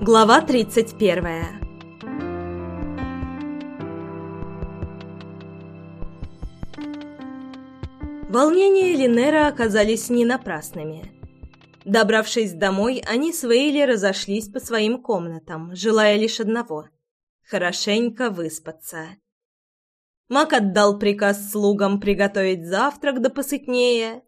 Глава 31 Волнения Линера оказались не напрасными. Добравшись домой, они с Вейли разошлись по своим комнатам, желая лишь одного — хорошенько выспаться. Мак отдал приказ слугам приготовить завтрак да посытнее,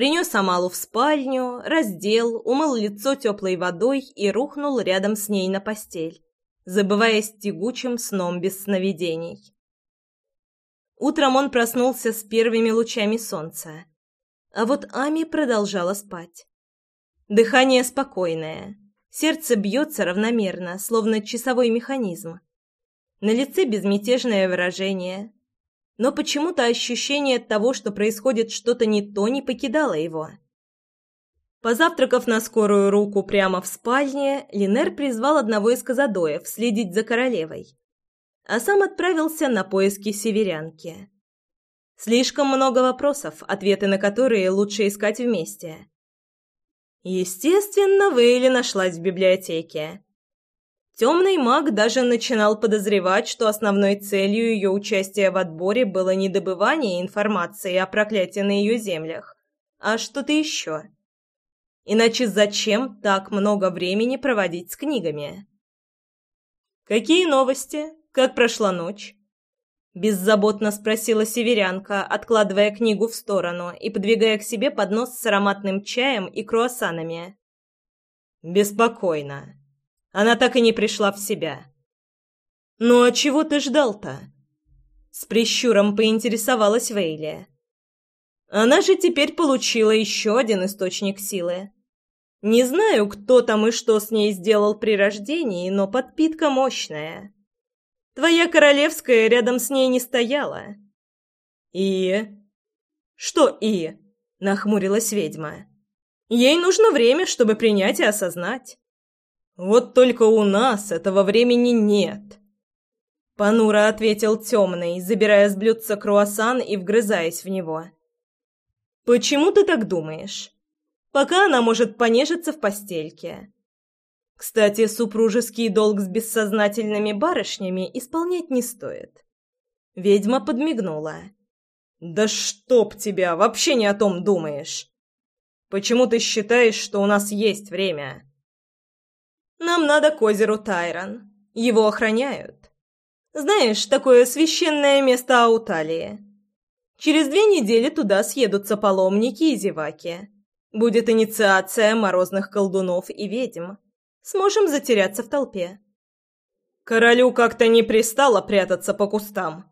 принес Амалу в спальню, раздел, умыл лицо теплой водой и рухнул рядом с ней на постель, забываясь тягучим сном без сновидений. Утром он проснулся с первыми лучами солнца, а вот Ами продолжала спать. Дыхание спокойное, сердце бьется равномерно, словно часовой механизм. На лице безмятежное выражение, но почему-то ощущение того, что происходит что-то не то, не покидало его. Позавтракав на скорую руку прямо в спальне, Линер призвал одного из казадоев следить за королевой, а сам отправился на поиски северянки. Слишком много вопросов, ответы на которые лучше искать вместе. Естественно, Вейли нашлась в библиотеке. Темный маг даже начинал подозревать, что основной целью ее участия в отборе было не добывание информации о проклятии на ее землях, а что-то еще. Иначе зачем так много времени проводить с книгами? «Какие новости? Как прошла ночь?» Беззаботно спросила северянка, откладывая книгу в сторону и подвигая к себе поднос с ароматным чаем и круассанами. «Беспокойно», она так и не пришла в себя. «Ну а чего ты ждал-то?» С прищуром поинтересовалась Вейли. Она же теперь получила еще один источник силы. Не знаю, кто там и что с ней сделал при рождении, но подпитка мощная. Твоя королевская рядом с ней не стояла. И... Что «и»? Нахмурилась ведьма. Ей нужно время, чтобы принять и осознать. Вот только у нас этого времени нет. Понуро ответил темный, забирая с блюдца круассан и вгрызаясь в него. Почему ты так думаешь? Пока она может понежиться в постельке. Кстати, супружеский долг с бессознательными барышнями исполнять не стоит. Ведьма подмигнула. «Да чтоб тебя, вообще не о том думаешь! Почему ты считаешь, что у нас есть время?» Нам надо к озеру Тайрон. Его охраняют. Знаешь, такое священное место Ауталии. Через две недели туда съедутся паломники и зеваки. Будет инициация морозных колдунов и ведьм. Сможем затеряться в толпе. Королю как-то не пристало прятаться по кустам.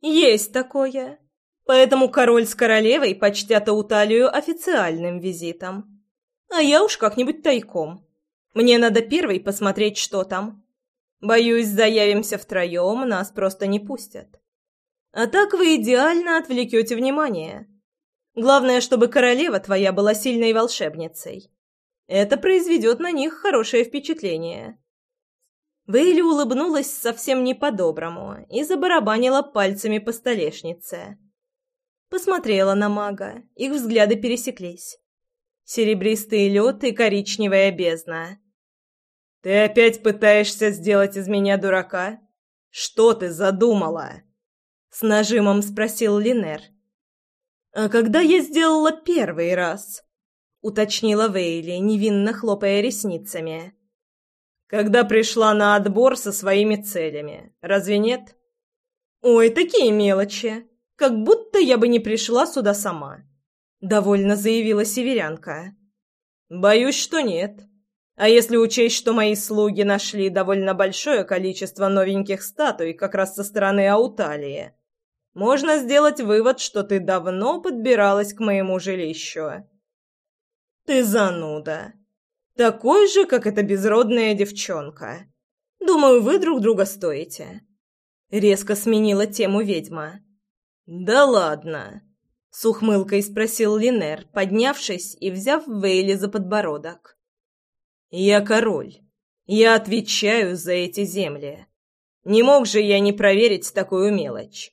Есть такое. Поэтому король с королевой почтят Ауталию официальным визитом. А я уж как-нибудь тайком. Мне надо первой посмотреть, что там. Боюсь, заявимся втроем, нас просто не пустят. А так вы идеально отвлекете внимание. Главное, чтобы королева твоя была сильной волшебницей. Это произведет на них хорошее впечатление». Вейли улыбнулась совсем не по-доброму и забарабанила пальцами по столешнице. Посмотрела на мага, их взгляды пересеклись серебристый лед и коричневая бездна. «Ты опять пытаешься сделать из меня дурака? Что ты задумала?» С нажимом спросил Линер. «А когда я сделала первый раз?» Уточнила Вейли, невинно хлопая ресницами. «Когда пришла на отбор со своими целями, разве нет?» «Ой, такие мелочи! Как будто я бы не пришла сюда сама!» — довольно заявила северянка. «Боюсь, что нет. А если учесть, что мои слуги нашли довольно большое количество новеньких статуй как раз со стороны Ауталии, можно сделать вывод, что ты давно подбиралась к моему жилищу». «Ты зануда. Такой же, как эта безродная девчонка. Думаю, вы друг друга стоите». Резко сменила тему ведьма. «Да ладно!» С ухмылкой спросил Линер, поднявшись и взяв Вейли за подбородок. «Я король. Я отвечаю за эти земли. Не мог же я не проверить такую мелочь».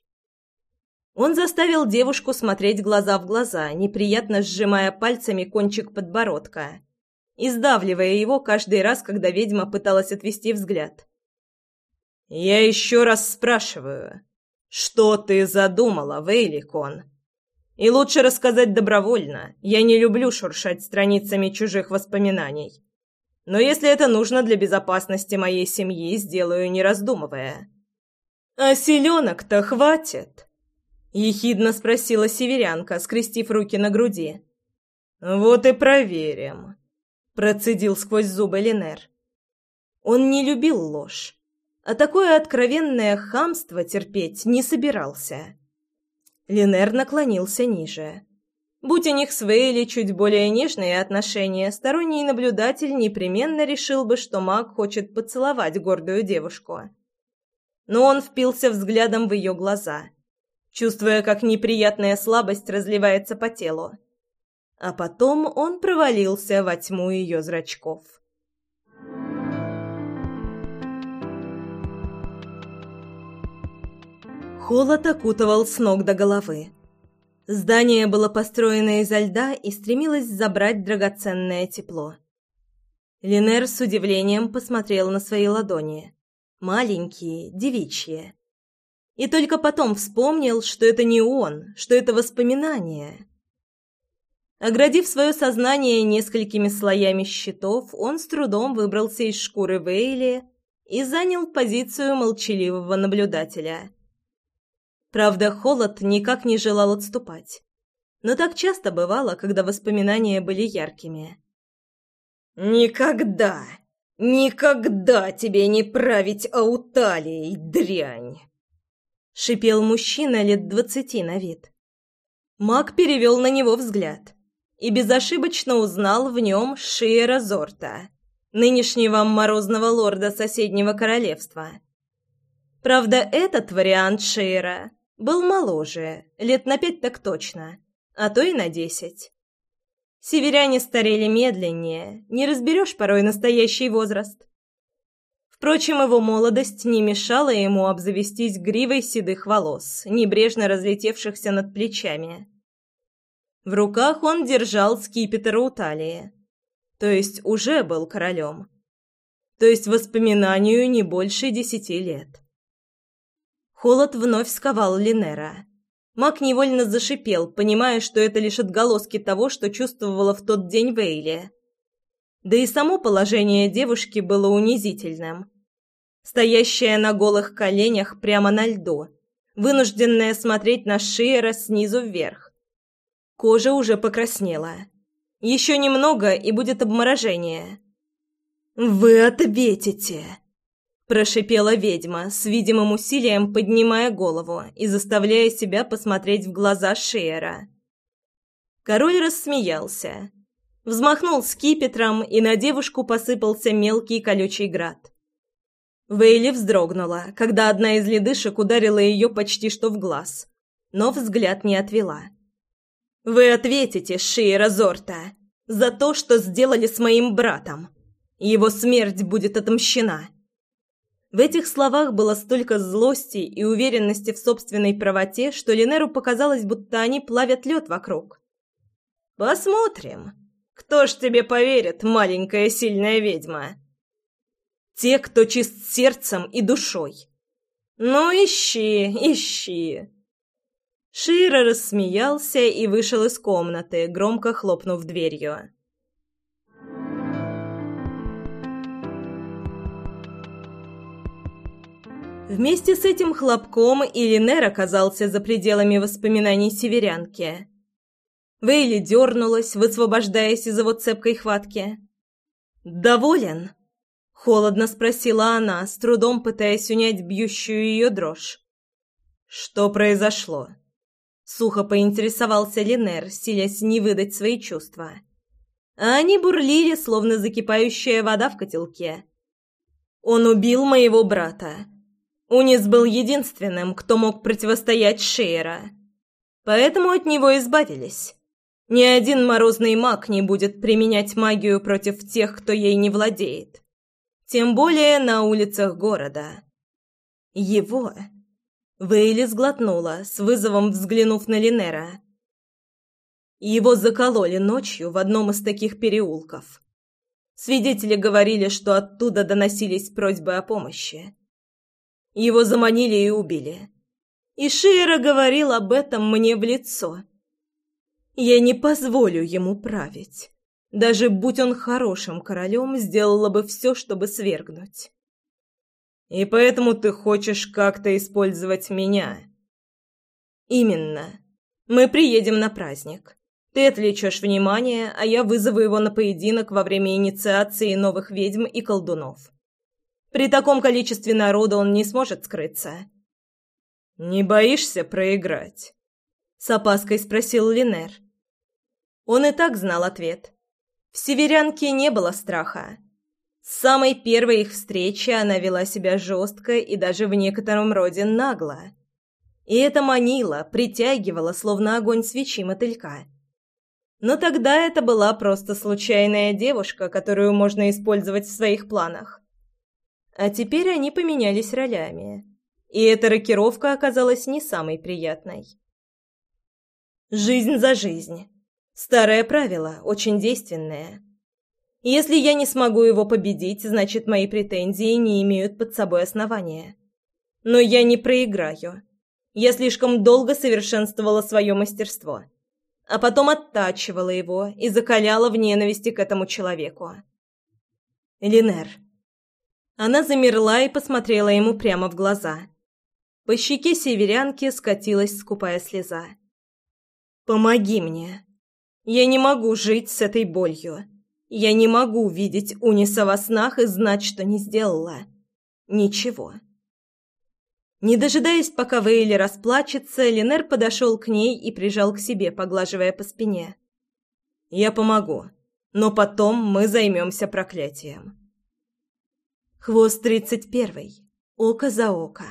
Он заставил девушку смотреть глаза в глаза, неприятно сжимая пальцами кончик подбородка. и сдавливая его каждый раз, когда ведьма пыталась отвести взгляд. «Я еще раз спрашиваю, что ты задумала, Вейликон?» И лучше рассказать добровольно. Я не люблю шуршать страницами чужих воспоминаний. Но если это нужно для безопасности моей семьи, сделаю, не раздумывая. «А селенок-то хватит?» — ехидно спросила северянка, скрестив руки на груди. «Вот и проверим», — процедил сквозь зубы Линер. Он не любил ложь, а такое откровенное хамство терпеть не собирался. Линер наклонился ниже. Будь у них с Вейли чуть более нежные отношения, сторонний наблюдатель непременно решил бы, что маг хочет поцеловать гордую девушку. Но он впился взглядом в ее глаза, чувствуя, как неприятная слабость разливается по телу. А потом он провалился во тьму ее зрачков. Холод окутывал с ног до головы. Здание было построено изо льда и стремилось забрать драгоценное тепло. Линер с удивлением посмотрел на свои ладони. Маленькие, девичьи. И только потом вспомнил, что это не он, что это воспоминание. Оградив свое сознание несколькими слоями щитов, он с трудом выбрался из шкуры Вейли и занял позицию молчаливого наблюдателя. Правда, холод никак не желал отступать. Но так часто бывало, когда воспоминания были яркими. «Никогда, никогда тебе не править Ауталией, дрянь!» Шипел мужчина лет двадцати на вид. Маг перевел на него взгляд и безошибочно узнал в нем Шиера Зорта, нынешнего морозного лорда соседнего королевства. Правда, этот вариант Шиера был моложе, лет на пять так точно, а то и на десять. Северяне старели медленнее, не разберешь порой настоящий возраст. Впрочем, его молодость не мешала ему обзавестись гривой седых волос, небрежно разлетевшихся над плечами. В руках он держал скипетр у талии, то есть уже был королем. То есть воспоминанию не больше десяти лет. Холод вновь сковал Линера. Маг невольно зашипел, понимая, что это лишь отголоски того, что чувствовала в тот день Вейли. Да и само положение девушки было унизительным. Стоящая на голых коленях прямо на льду, вынужденная смотреть на Шиера снизу вверх. Кожа уже покраснела. Еще немного, и будет обморожение. «Вы ответите!» Прошипела ведьма, с видимым усилием поднимая голову и заставляя себя посмотреть в глаза Шеера. Король рассмеялся. Взмахнул скипетром, и на девушку посыпался мелкий колючий град. Вейли вздрогнула, когда одна из ледышек ударила ее почти что в глаз, но взгляд не отвела. «Вы ответите, Шиера Зорта, за то, что сделали с моим братом. Его смерть будет отомщена». В этих словах было столько злости и уверенности в собственной правоте, что Линеру показалось, будто они плавят лед вокруг. «Посмотрим, кто ж тебе поверит, маленькая сильная ведьма?» «Те, кто чист сердцем и душой». «Ну, ищи, ищи». Шира рассмеялся и вышел из комнаты, громко хлопнув дверью. Вместе с этим хлопком Илинер оказался за пределами воспоминаний северянки. Вейли дернулась, высвобождаясь из его цепкой хватки. «Доволен?» — холодно спросила она, с трудом пытаясь унять бьющую ее дрожь. «Что произошло?» Сухо поинтересовался Линер, силясь не выдать свои чувства. А они бурлили, словно закипающая вода в котелке. «Он убил моего брата. Унис был единственным, кто мог противостоять Шейра. Поэтому от него избавились. Ни один морозный маг не будет применять магию против тех, кто ей не владеет. Тем более на улицах города. Его... Вейли сглотнула, с вызовом взглянув на Линера. Его закололи ночью в одном из таких переулков. Свидетели говорили, что оттуда доносились просьбы о помощи. Его заманили и убили. И Шиера говорил об этом мне в лицо. Я не позволю ему править. Даже будь он хорошим королем, сделала бы все, чтобы свергнуть. И поэтому ты хочешь как-то использовать меня? Именно. Мы приедем на праздник. Ты отвлечешь внимание, а я вызову его на поединок во время инициации новых ведьм и колдунов. При таком количестве народа он не сможет скрыться. «Не боишься проиграть?» — с опаской спросил Линер. Он и так знал ответ. В северянке не было страха. С самой первой их встречи она вела себя жестко и даже в некотором роде нагло. И это манило, притягивало, словно огонь свечи мотылька. Но тогда это была просто случайная девушка, которую можно использовать в своих планах. А теперь они поменялись ролями, и эта рокировка оказалась не самой приятной. Жизнь за жизнь. Старое правило, очень действенное. Если я не смогу его победить, значит, мои претензии не имеют под собой основания. Но я не проиграю. Я слишком долго совершенствовала свое мастерство, а потом оттачивала его и закаляла в ненависти к этому человеку. Линер. Она замерла и посмотрела ему прямо в глаза. По щеке северянки скатилась скупая слеза. «Помоги мне. Я не могу жить с этой болью. Я не могу видеть Униса во снах и знать, что не сделала. Ничего». Не дожидаясь, пока Вейли расплачется, Линер подошел к ней и прижал к себе, поглаживая по спине. «Я помогу, но потом мы займемся проклятием». Хвост тридцать первый. Око за око.